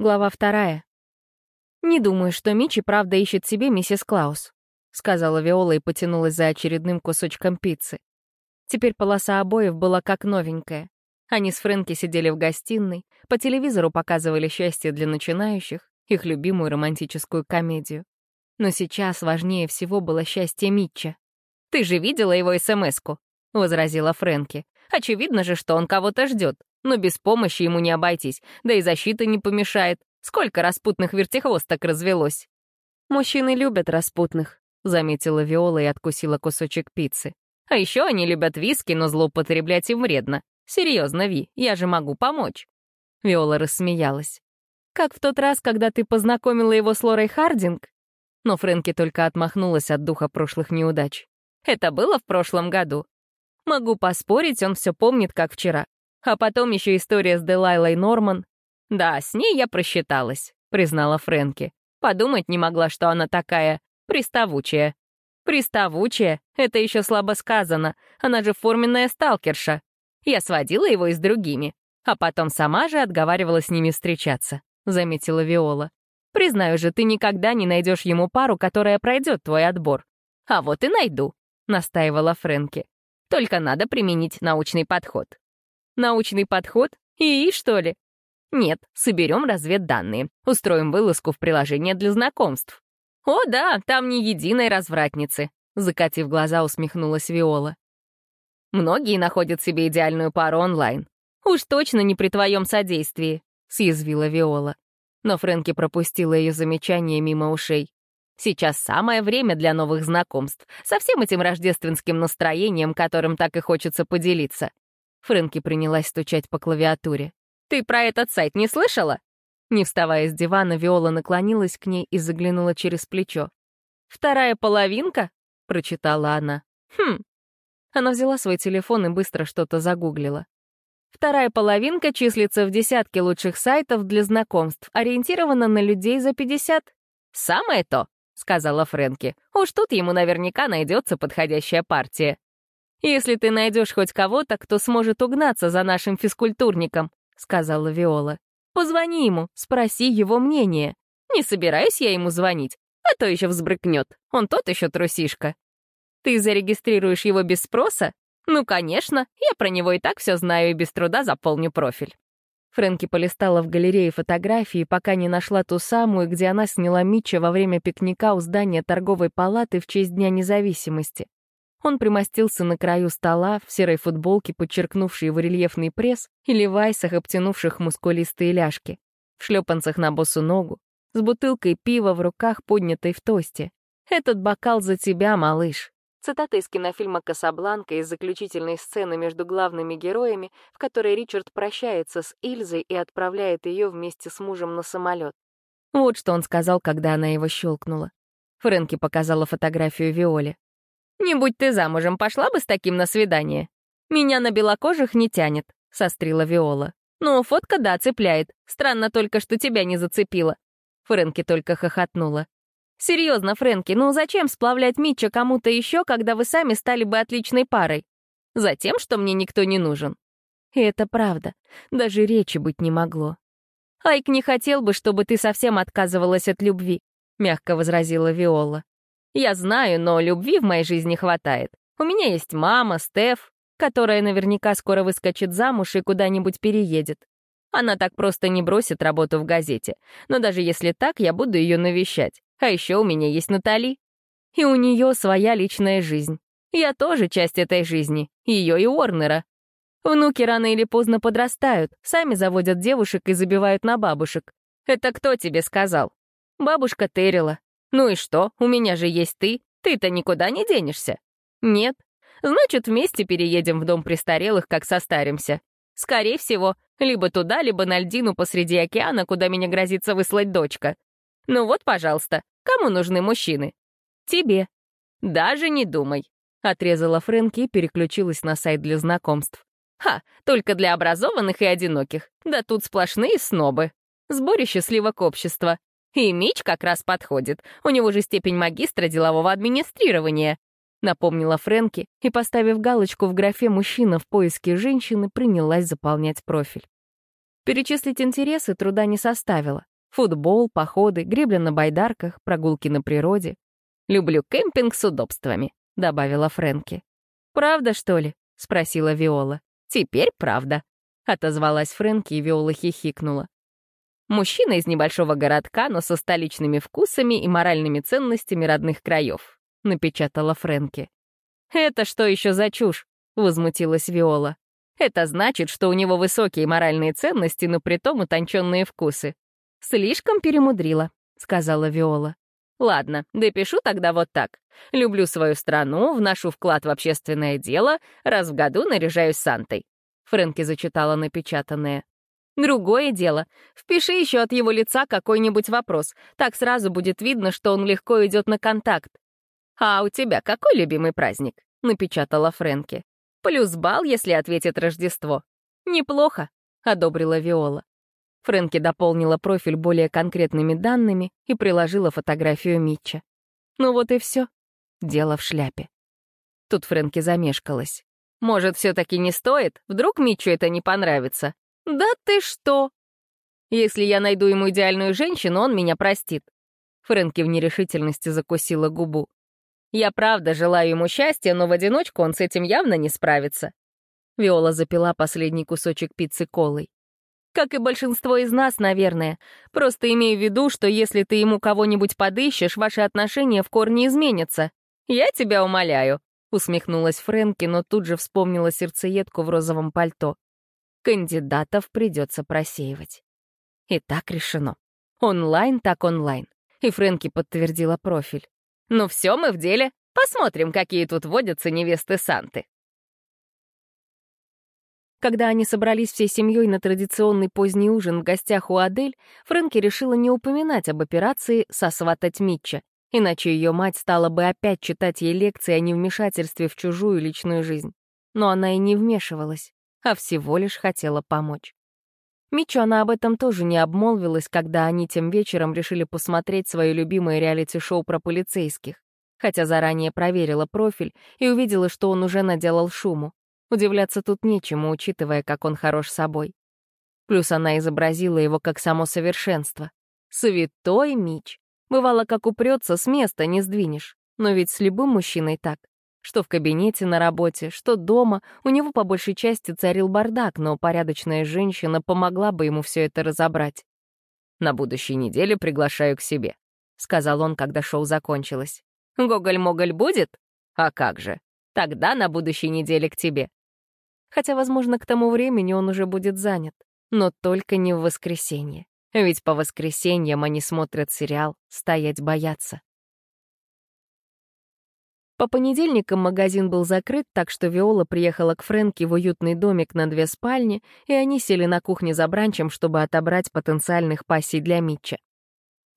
Глава вторая. «Не думаю, что Мичи правда ищет себе миссис Клаус», — сказала Виола и потянулась за очередным кусочком пиццы. Теперь полоса обоев была как новенькая. Они с Фрэнки сидели в гостиной, по телевизору показывали «Счастье для начинающих», их любимую романтическую комедию. Но сейчас важнее всего было счастье Митча. «Ты же видела его СМС-ку?» — возразила Фрэнки. «Очевидно же, что он кого-то ждет. Но без помощи ему не обойтись, да и защита не помешает. Сколько распутных вертихвосток развелось. «Мужчины любят распутных», — заметила Виола и откусила кусочек пиццы. «А еще они любят виски, но злоупотреблять им вредно. Серьезно, Ви, я же могу помочь». Виола рассмеялась. «Как в тот раз, когда ты познакомила его с Лорой Хардинг?» Но Фрэнки только отмахнулась от духа прошлых неудач. «Это было в прошлом году. Могу поспорить, он все помнит, как вчера. А потом еще история с Делайлой Норман. Да, с ней я просчиталась, признала Фрэнки. Подумать не могла, что она такая приставучая. Приставучая — это еще слабо сказано. Она же форменная сталкерша. Я сводила его и с другими. А потом сама же отговаривала с ними встречаться, заметила Виола. Признаю же, ты никогда не найдешь ему пару, которая пройдет твой отбор. А вот и найду, настаивала Фрэнки. Только надо применить научный подход. Научный подход? ИИ, что ли? Нет, соберем разведданные, устроим вылазку в приложение для знакомств. О да, там не единой развратницы, закатив глаза, усмехнулась Виола. Многие находят себе идеальную пару онлайн. Уж точно не при твоем содействии, съязвила Виола. Но Фрэнки пропустила ее замечание мимо ушей. Сейчас самое время для новых знакомств, со всем этим рождественским настроением, которым так и хочется поделиться. Фрэнки принялась стучать по клавиатуре. «Ты про этот сайт не слышала?» Не вставая с дивана, Виола наклонилась к ней и заглянула через плечо. «Вторая половинка?» — прочитала она. «Хм». Она взяла свой телефон и быстро что-то загуглила. Вторая половинка числится в десятке лучших сайтов для знакомств, ориентирована на людей за 50. «Самое то», — сказала Фрэнки. «Уж тут ему наверняка найдется подходящая партия». «Если ты найдешь хоть кого-то, кто сможет угнаться за нашим физкультурником», — сказала Виола. «Позвони ему, спроси его мнение. Не собираюсь я ему звонить, а то еще взбрыкнет. Он тот еще трусишка». «Ты зарегистрируешь его без спроса?» «Ну, конечно, я про него и так все знаю и без труда заполню профиль». Фрэнки полистала в галерее фотографии, пока не нашла ту самую, где она сняла Митча во время пикника у здания торговой палаты в честь Дня независимости. Он примостился на краю стола, в серой футболке, подчеркнувшей его рельефный пресс, и левайсах, обтянувших мускулистые ляжки, в шлепанцах на босу ногу, с бутылкой пива в руках, поднятой в тосте. «Этот бокал за тебя, малыш». Цитата из кинофильма «Касабланка» из заключительной сцены между главными героями, в которой Ричард прощается с Ильзой и отправляет ее вместе с мужем на самолет. Вот что он сказал, когда она его щелкнула. Фрэнки показала фотографию Виоле. «Не будь ты замужем, пошла бы с таким на свидание?» «Меня на белокожих не тянет», — сострила Виола. «Ну, фотка, да, цепляет. Странно только, что тебя не зацепила». Фрэнки только хохотнула. «Серьезно, Фрэнки, ну зачем сплавлять Митча кому-то еще, когда вы сами стали бы отличной парой? Затем, что мне никто не нужен». И это правда. Даже речи быть не могло. «Айк не хотел бы, чтобы ты совсем отказывалась от любви», — мягко возразила Виола. Я знаю, но любви в моей жизни хватает. У меня есть мама, Стеф, которая наверняка скоро выскочит замуж и куда-нибудь переедет. Она так просто не бросит работу в газете. Но даже если так, я буду ее навещать. А еще у меня есть Натали. И у нее своя личная жизнь. Я тоже часть этой жизни. Ее и Уорнера. Внуки рано или поздно подрастают, сами заводят девушек и забивают на бабушек. Это кто тебе сказал? Бабушка Террила. «Ну и что? У меня же есть ты. Ты-то никуда не денешься». «Нет. Значит, вместе переедем в дом престарелых, как состаримся. Скорее всего, либо туда, либо на льдину посреди океана, куда меня грозится выслать дочка. Ну вот, пожалуйста, кому нужны мужчины?» «Тебе». «Даже не думай», — отрезала Фрэнки и переключилась на сайт для знакомств. «Ха, только для образованных и одиноких. Да тут сплошные снобы. Сборище сливок общества. И Мич как раз подходит. У него же степень магистра делового администрирования. Напомнила Фрэнки и, поставив галочку в графе «Мужчина в поиске женщины», принялась заполнять профиль. Перечислить интересы труда не составило. Футбол, походы, гребля на байдарках, прогулки на природе. «Люблю кемпинг с удобствами», — добавила Фрэнки. «Правда, что ли?» — спросила Виола. «Теперь правда», — отозвалась Фрэнки, и Виола хихикнула. «Мужчина из небольшого городка, но со столичными вкусами и моральными ценностями родных краев», — напечатала Фрэнки. «Это что еще за чушь?» — возмутилась Виола. «Это значит, что у него высокие моральные ценности, но притом утонченные вкусы». «Слишком перемудрила», — сказала Виола. «Ладно, допишу тогда вот так. Люблю свою страну, вношу вклад в общественное дело, раз в году наряжаюсь Сантой». Фрэнки зачитала напечатанное. «Другое дело. Впиши еще от его лица какой-нибудь вопрос. Так сразу будет видно, что он легко идет на контакт. «А у тебя какой любимый праздник?» — напечатала Фрэнки. «Плюс бал, если ответит Рождество». «Неплохо», — одобрила Виола. Фрэнки дополнила профиль более конкретными данными и приложила фотографию Митча. Ну вот и все. Дело в шляпе. Тут Фрэнки замешкалась. «Может, все-таки не стоит? Вдруг Митчу это не понравится?» «Да ты что!» «Если я найду ему идеальную женщину, он меня простит». Фрэнки в нерешительности закусила губу. Я правда желаю ему счастья, но в одиночку он с этим явно не справится. Виола запила последний кусочек пиццы колой. Как и большинство из нас, наверное. Просто имею в виду, что если ты ему кого-нибудь подыщешь, ваши отношения в корне изменятся. Я тебя умоляю, — усмехнулась Фрэнки, но тут же вспомнила сердцеедку в розовом пальто. Кандидатов придется просеивать. И так решено. Онлайн так онлайн. И Фрэнки подтвердила профиль. Ну все, мы в деле. Посмотрим, какие тут водятся невесты Санты. Когда они собрались всей семьей на традиционный поздний ужин в гостях у Адель, Фрэнки решила не упоминать об операции «сосватать Митча», иначе ее мать стала бы опять читать ей лекции о невмешательстве в чужую личную жизнь. Но она и не вмешивалась, а всего лишь хотела помочь. Митчу она об этом тоже не обмолвилась, когда они тем вечером решили посмотреть свое любимое реалити-шоу про полицейских. Хотя заранее проверила профиль и увидела, что он уже наделал шуму. Удивляться тут нечему, учитывая, как он хорош собой. Плюс она изобразила его как само совершенство. Святой Мич. Бывало, как упрется, с места не сдвинешь. Но ведь с любым мужчиной так. Что в кабинете на работе, что дома, у него по большей части царил бардак, но порядочная женщина помогла бы ему все это разобрать. «На будущей неделе приглашаю к себе», — сказал он, когда шоу закончилось. «Гоголь-моголь будет? А как же. Тогда на будущей неделе к тебе». Хотя, возможно, к тому времени он уже будет занят. Но только не в воскресенье. Ведь по воскресеньям они смотрят сериал «Стоять боятся». По понедельникам магазин был закрыт, так что Виола приехала к Фрэнке в уютный домик на две спальни, и они сели на кухне за бранчем, чтобы отобрать потенциальных пассий для Митча.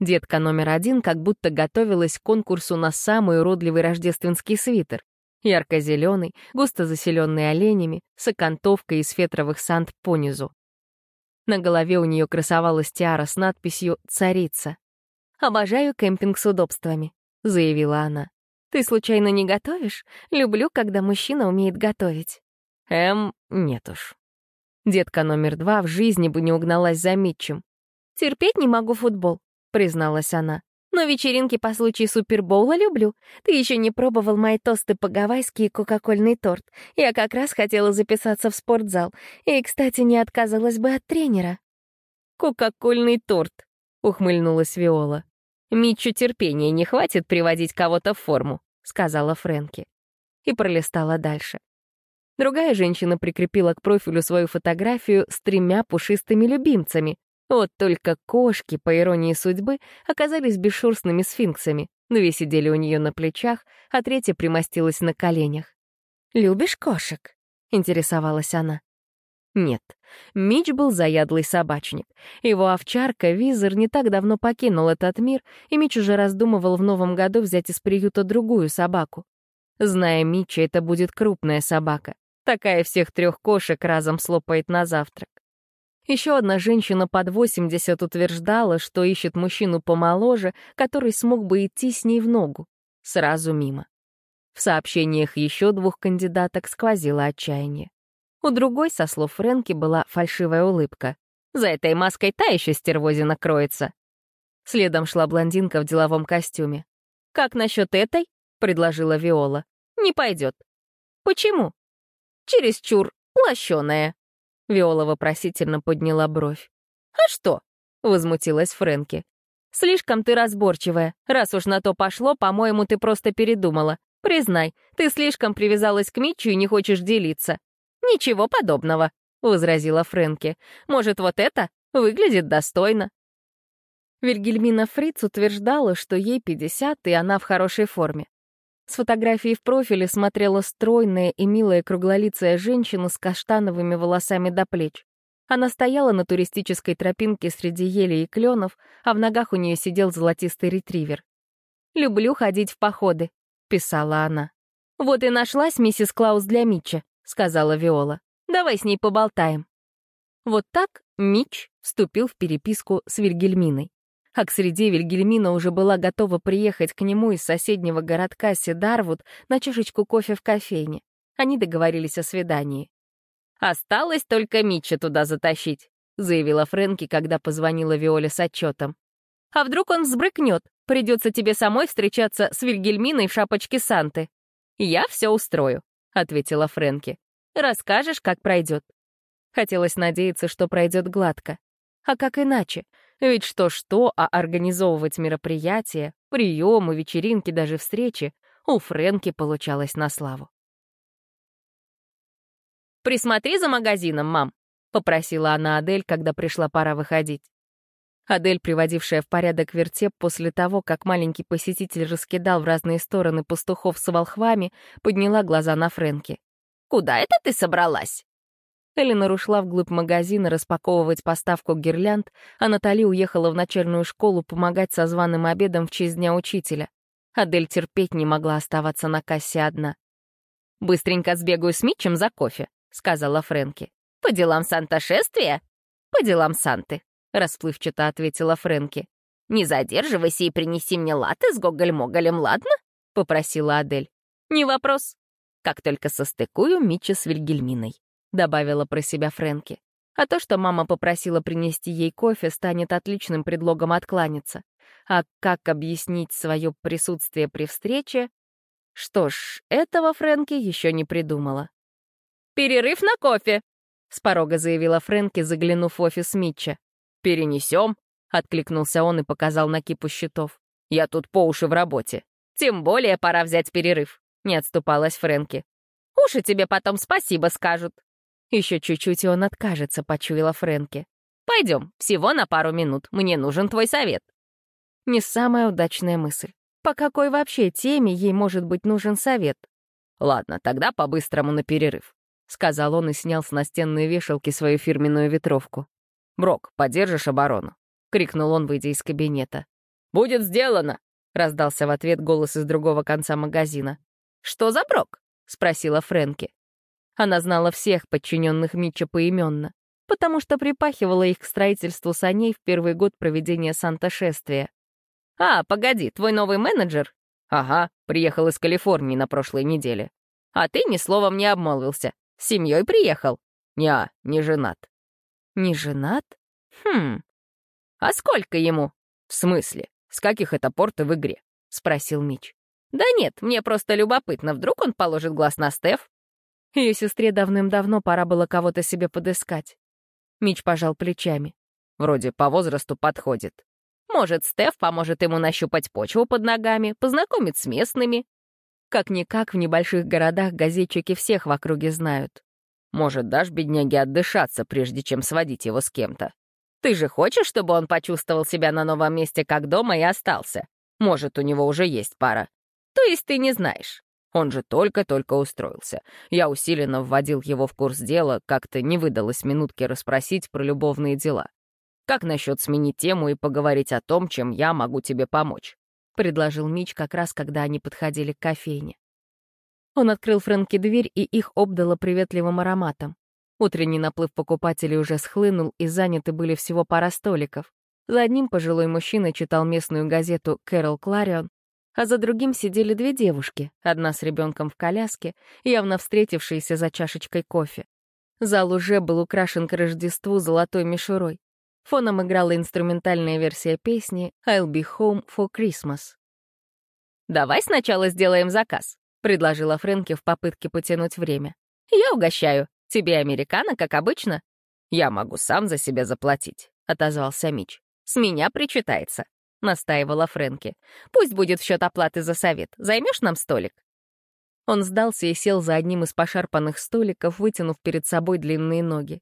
Детка номер один как будто готовилась к конкурсу на самый уродливый рождественский свитер. Ярко-зеленый, густо заселенный оленями, с окантовкой из фетровых сант понизу. На голове у нее красовалась тиара с надписью «Царица». «Обожаю кемпинг с удобствами», — заявила она. Ты случайно не готовишь? Люблю, когда мужчина умеет готовить». «Эм, нет уж». Детка номер два в жизни бы не угналась за Митчем. «Терпеть не могу футбол», — призналась она. «Но вечеринки по случаю Супербоула люблю. Ты еще не пробовал мои тосты по-гавайски и кока-кольный торт. Я как раз хотела записаться в спортзал. И, кстати, не отказалась бы от тренера». «Кока-кольный торт», — ухмыльнулась Виола. «Митчу терпения не хватит приводить кого-то в форму», — сказала Фрэнки. И пролистала дальше. Другая женщина прикрепила к профилю свою фотографию с тремя пушистыми любимцами. Вот только кошки, по иронии судьбы, оказались бесшерстными сфинксами. Две сидели у нее на плечах, а третья примостилась на коленях. «Любишь кошек?» — интересовалась она. Нет, Мич был заядлый собачник. Его овчарка Визер не так давно покинул этот мир, и Мич уже раздумывал в новом году взять из приюта другую собаку. Зная Мича, это будет крупная собака. Такая всех трех кошек разом слопает на завтрак. Еще одна женщина под 80 утверждала, что ищет мужчину помоложе, который смог бы идти с ней в ногу. Сразу мимо. В сообщениях еще двух кандидаток сквозило отчаяние. У другой, со слов Фрэнки, была фальшивая улыбка. За этой маской та еще стервозина кроется. Следом шла блондинка в деловом костюме. «Как насчет этой?» — предложила Виола. «Не пойдет». «Почему?» «Чересчур лощеная». Виола вопросительно подняла бровь. «А что?» — возмутилась Фрэнки. «Слишком ты разборчивая. Раз уж на то пошло, по-моему, ты просто передумала. Признай, ты слишком привязалась к Митчу и не хочешь делиться». «Ничего подобного», — возразила Фрэнки. «Может, вот это выглядит достойно?» Вильгельмина Фриц утверждала, что ей 50, и она в хорошей форме. С фотографией в профиле смотрела стройная и милая круглолицая женщина с каштановыми волосами до плеч. Она стояла на туристической тропинке среди елей и кленов, а в ногах у нее сидел золотистый ретривер. «Люблю ходить в походы», — писала она. «Вот и нашлась миссис Клаус для Митча», — сказала Виола. «Давай с ней поболтаем». Вот так Митч вступил в переписку с Вильгельминой. А к среде Вильгельмина уже была готова приехать к нему из соседнего городка Седарвуд на чашечку кофе в кофейне. Они договорились о свидании. «Осталось только Митча туда затащить», — заявила Фрэнки, когда позвонила Виоле с отчетом. «А вдруг он взбрыкнет? Придется тебе самой встречаться с Вильгельминой в шапочке Санты». «Я все устрою», — ответила Фрэнки. «Расскажешь, как пройдет». Хотелось надеяться, что пройдет гладко. А как иначе? Ведь что-что, а организовывать мероприятия, приемы, вечеринки, даже встречи у Фрэнки получалось на славу. «Присмотри за магазином, мам», — попросила она Адель, когда пришла пора выходить. Адель, приводившая в порядок вертеп после того, как маленький посетитель раскидал в разные стороны пастухов с волхвами, подняла глаза на Фрэнки. «Куда это ты собралась?» Эллинор ушла вглубь магазина распаковывать поставку гирлянд, а Натали уехала в начальную школу помогать со званым обедом в честь Дня Учителя. Адель терпеть не могла оставаться на кассе одна. «Быстренько сбегаю с Митчем за кофе», — сказала Фрэнки. «По делам Санта-шествия?» «По делам Санты», — расплывчато ответила Фрэнки. «Не задерживайся и принеси мне латте с гоголь-моголем, ладно?» — попросила Адель. «Не вопрос. Как только состыкую Митча с Вильгельминой», — добавила про себя Фрэнки. А то, что мама попросила принести ей кофе, станет отличным предлогом откланяться. А как объяснить свое присутствие при встрече? Что ж, этого Фрэнки еще не придумала. «Перерыв на кофе!» — с порога заявила Фрэнки, заглянув в офис Митча. «Перенесем?» — откликнулся он и показал на кипу счетов. «Я тут по уши в работе. Тем более пора взять перерыв», — не отступалась Фрэнки. «Уши тебе потом спасибо скажут». Еще чуть-чуть, и он откажется, почуяла Фрэнки. «Пойдем, всего на пару минут. Мне нужен твой совет». Не самая удачная мысль. По какой вообще теме ей может быть нужен совет? Ладно, тогда по-быстрому на перерыв. — сказал он и снял с настенной вешалки свою фирменную ветровку. «Брок, поддержишь оборону?» — крикнул он, выйдя из кабинета. «Будет сделано!» — раздался в ответ голос из другого конца магазина. «Что за Брок?» — спросила Фрэнки. Она знала всех подчиненных Митча поименно, потому что припахивала их к строительству саней в первый год проведения Санта-шествия. «А, погоди, твой новый менеджер?» «Ага, приехал из Калифорнии на прошлой неделе. А ты ни словом не обмолвился. С семьей приехал? Неа, не женат. Не женат? Хм. А сколько ему? В смысле? С каких это порты в игре? Спросил Мич. Да нет, мне просто любопытно, вдруг он положит глаз на Стеф? Ее сестре давным-давно пора было кого-то себе подыскать. Мич пожал плечами. Вроде по возрасту подходит. Может, Стеф поможет ему нащупать почву под ногами, познакомит с местными, как-никак в небольших городах газетчики всех в округе знают. Может, дашь бедняге отдышаться, прежде чем сводить его с кем-то? Ты же хочешь, чтобы он почувствовал себя на новом месте как дома и остался? Может, у него уже есть пара. То есть ты не знаешь. Он же только-только устроился. Я усиленно вводил его в курс дела, как-то не выдалось минутки расспросить про любовные дела. Как насчет сменить тему и поговорить о том, чем я могу тебе помочь? предложил Мич как раз, когда они подходили к кофейне. Он открыл Фрэнке дверь, и их обдало приветливым ароматом. Утренний наплыв покупателей уже схлынул, и заняты были всего пара столиков. За одним пожилой мужчина читал местную газету «Кэрол Кларион», а за другим сидели две девушки, одна с ребенком в коляске, явно встретившиеся за чашечкой кофе. Зал уже был украшен к Рождеству золотой мишурой. Фоном играла инструментальная версия песни «I'll be home for Christmas». «Давай сначала сделаем заказ», — предложила Фрэнки в попытке потянуть время. «Я угощаю. Тебе американо, как обычно?» «Я могу сам за себя заплатить», — отозвался Мич. «С меня причитается», — настаивала Фрэнки. «Пусть будет в счет оплаты за совет. Займешь нам столик?» Он сдался и сел за одним из пошарпанных столиков, вытянув перед собой длинные ноги.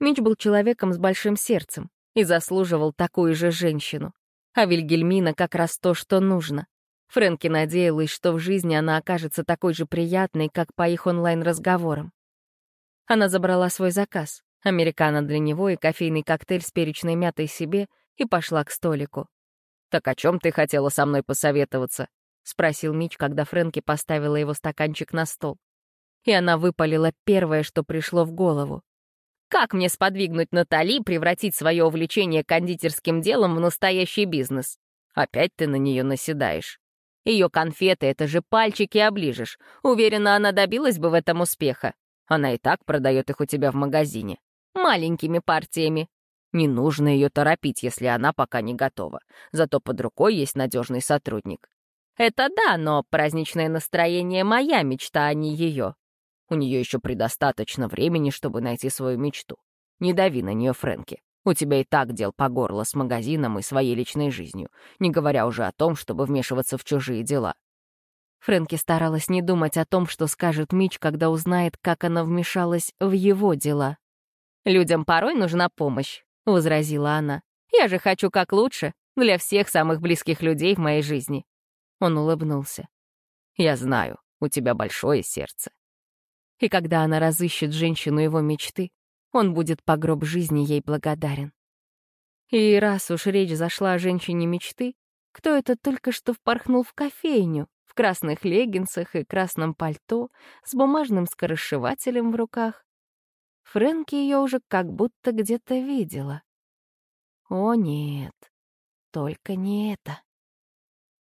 Мич был человеком с большим сердцем и заслуживал такую же женщину. А Вильгельмина как раз то, что нужно. Фрэнки надеялась, что в жизни она окажется такой же приятной, как по их онлайн-разговорам. Она забрала свой заказ, американо для него и кофейный коктейль с перечной мятой себе, и пошла к столику. «Так о чем ты хотела со мной посоветоваться?» — спросил Мич, когда Фрэнки поставила его стаканчик на стол. И она выпалила первое, что пришло в голову. Как мне сподвигнуть Натали превратить свое увлечение кондитерским делом в настоящий бизнес? Опять ты на нее наседаешь. Ее конфеты — это же пальчики оближешь. Уверена, она добилась бы в этом успеха. Она и так продает их у тебя в магазине. Маленькими партиями. Не нужно ее торопить, если она пока не готова. Зато под рукой есть надежный сотрудник. Это да, но праздничное настроение — моя мечта, а не ее. У нее еще предостаточно времени, чтобы найти свою мечту. Не дави на нее, Фрэнки. У тебя и так дел по горло с магазином и своей личной жизнью, не говоря уже о том, чтобы вмешиваться в чужие дела. Фрэнки старалась не думать о том, что скажет Мич, когда узнает, как она вмешалась в его дела. «Людям порой нужна помощь», — возразила она. «Я же хочу как лучше, для всех самых близких людей в моей жизни». Он улыбнулся. «Я знаю, у тебя большое сердце. И когда она разыщет женщину его мечты, он будет по гроб жизни ей благодарен. И раз уж речь зашла о женщине мечты, кто это только что впорхнул в кофейню, в красных леггинсах и красном пальто, с бумажным скоросшивателем в руках? Фрэнки ее уже как будто где-то видела. О нет, только не это.